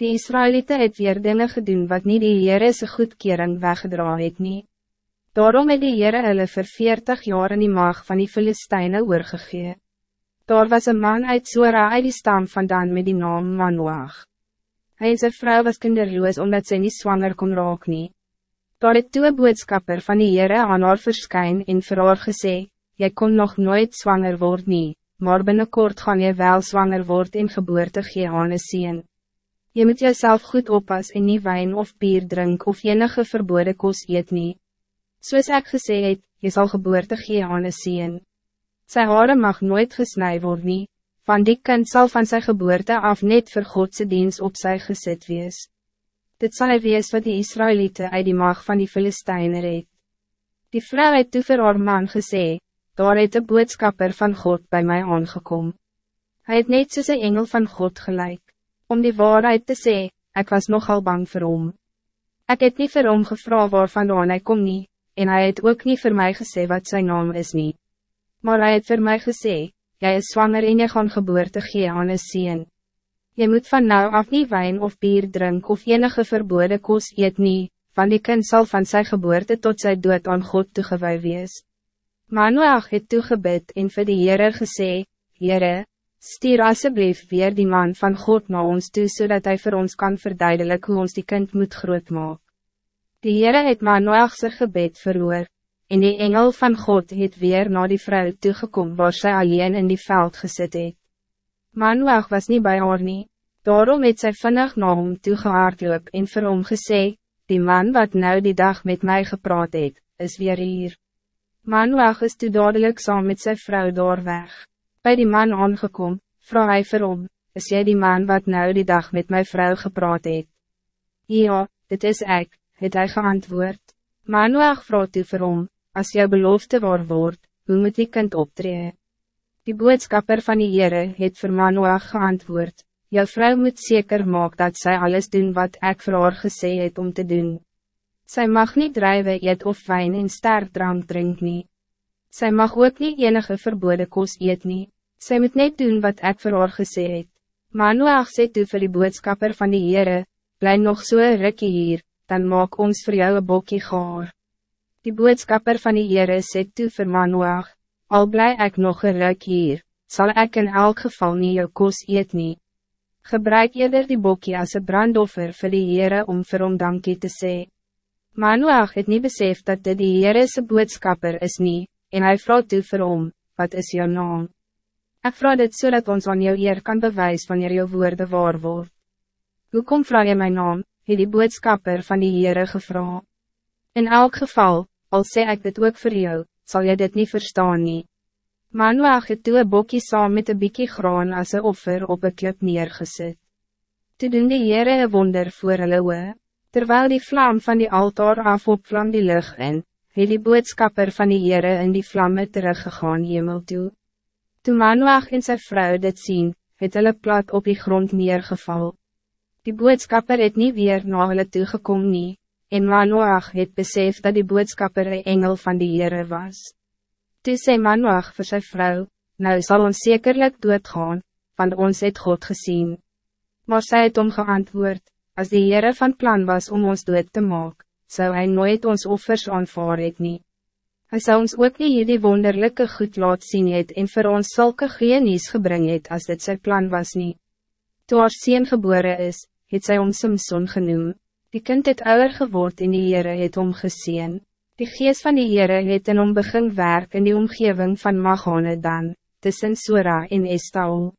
Die Israëlieten het weer dinge gedoen wat niet die Heere se goedkering weggedra het nie. Daarom het die Heere hulle vir 40 jaar in die maag van die Filisteine oorgegee. Daar was een man uit Sora uit die stam vandaan met die naam Manoach. Hij en zijn vrouw was kinderloos omdat zij niet zwanger kon raak nie. Daar het toe boodskapper van die Heere aan haar verskyn en vir haar gesê, Jy kon nog nooit zwanger worden, nie, maar binnenkort gaan je wel zwanger worden en geboorte gee aan een sien. Je moet jezelf goed oppas en niet wijn of bier drink of enige verboden kos eet nie. Soos ek gesê het, jy sal geboorte gee aan een sien. Sy hare mag nooit gesnij worden, nie, van die kind zal van zijn geboorte af net vir Godse dienst op sy gesit wees. Dit zal hy wees wat die Israëlieten uit die mag van die Filisteine reed. Die vrou het toe vir haar man gesê, daar het de boodskapper van God bij mij aangekom. Hij het net soos een engel van God gelijk. Om die waarheid te zeggen, ik was nogal bang voor hom. Ik het niet vir hom gevra waarvan hij kom nie, en hij het ook niet voor mij gesê wat zijn naam is niet. Maar hij het voor mij gesê, jij is zwanger en je gaan geboorte gee aan een sien. Je moet van nou af niet wijn of bier drink of enige verboden kos eet nie, van die kind zal van zijn geboorte tot zijn dood aan God toegewij wees. Manoach het toegebid en vir die Heere gesê, Heere, stuur asseblief weer die man van God naar ons toe, zodat hij voor ons kan verduidelijken hoe ons die kind moet grootmaak. Die Heere het Manoach sy gebed verhoor, en die engel van God het weer naar die vrou toegekom waar sy alleen in die veld gesit het. Manoach was niet bij haar nie, daarom het sy vinnig na hom toegehaardloop en vir hom gesê, die man wat nou die dag met mij gepraat het, is weer hier. Manoach is toe dadelijk saam met zijn vrouw door weg. Bij die man aangekom, vroeg hij vir hom, is jij die man wat nou die dag met mijn vrouw gepraat het? Ja, dit is ik, het hij geantwoord. Manoach vroeg toe vir hom, as jou belofte waar word, hoe moet die kind optreden? Die boodskapper van die Heere het vir Manoach geantwoord, jou vrouw moet zeker maak dat zij alles doen wat ik vir haar gesê het om te doen. Zij mag niet drijven eet of wijn en sterk drank drink nie. Zij mag ook niet enige verboden kos eet nie. Sy moet net doen wat ik vir haar gesê het. Manoach sê toe vir die boodskapper van die Heere, bly nog so rikkie hier, dan maak ons voor jou een bokkie gaar. Die boodskapper van die Heere sê toe vir Manoach, al bly ik nog een ruk hier, zal ik in elk geval niet jou kos eet nie. Gebruik eerder die bokkie als een brandoffer vir die Heere om vir hom dankie te zeggen. Manoach het niet besef dat dit die Heerese boodskapper is nie, en hij vraagt toe vir hom, wat is jouw naam? Ik vraag dit zodat so ons aan jou eer kan bewijs wanneer jou woorde waar word. Hoekom vraag je mijn naam, het die boodskapper van die Heere gevra? In elk geval, al sê ik dit ook voor jou, zal je dit niet verstaan nie. Manoach het toe een bokkie saam met een bikkie graan as een offer op een klip neergesit. Toe doen die Heere een wonder voor hulle oe. Terwijl die vlam van die altaar af op vlam die lucht in, het die boodskapper van die Heere in die vlamme teruggegaan hemel toe. Toen Manoach en zijn vrouw dit zien, het hulle plat op die grond neergeval. Die boodskapper het niet weer na hulle toegekom nie, en Manoach het besef dat die boodskapper een engel van die Heere was. Toe sê Manoach voor zijn vrouw, nou zal ons zekerlijk doodgaan, want ons het God gezien. Maar zij het om geantwoord, Als die Heere van plan was om ons dood te maken, zou hij nooit ons offers aanvaar het nie. Hy sou ons ook nie hierdie wonderlijke goed laat sien het en vir ons sulke geenies gebring het as dit sy plan was nie. Toe haar sien gebore is, het sy om Simson genoem. Die kind het ouder geword en die Heere het om geseen. Die geest van die Heere het in hom begin werk in die omgeving van Magone dan, tussen Sora en Estaol.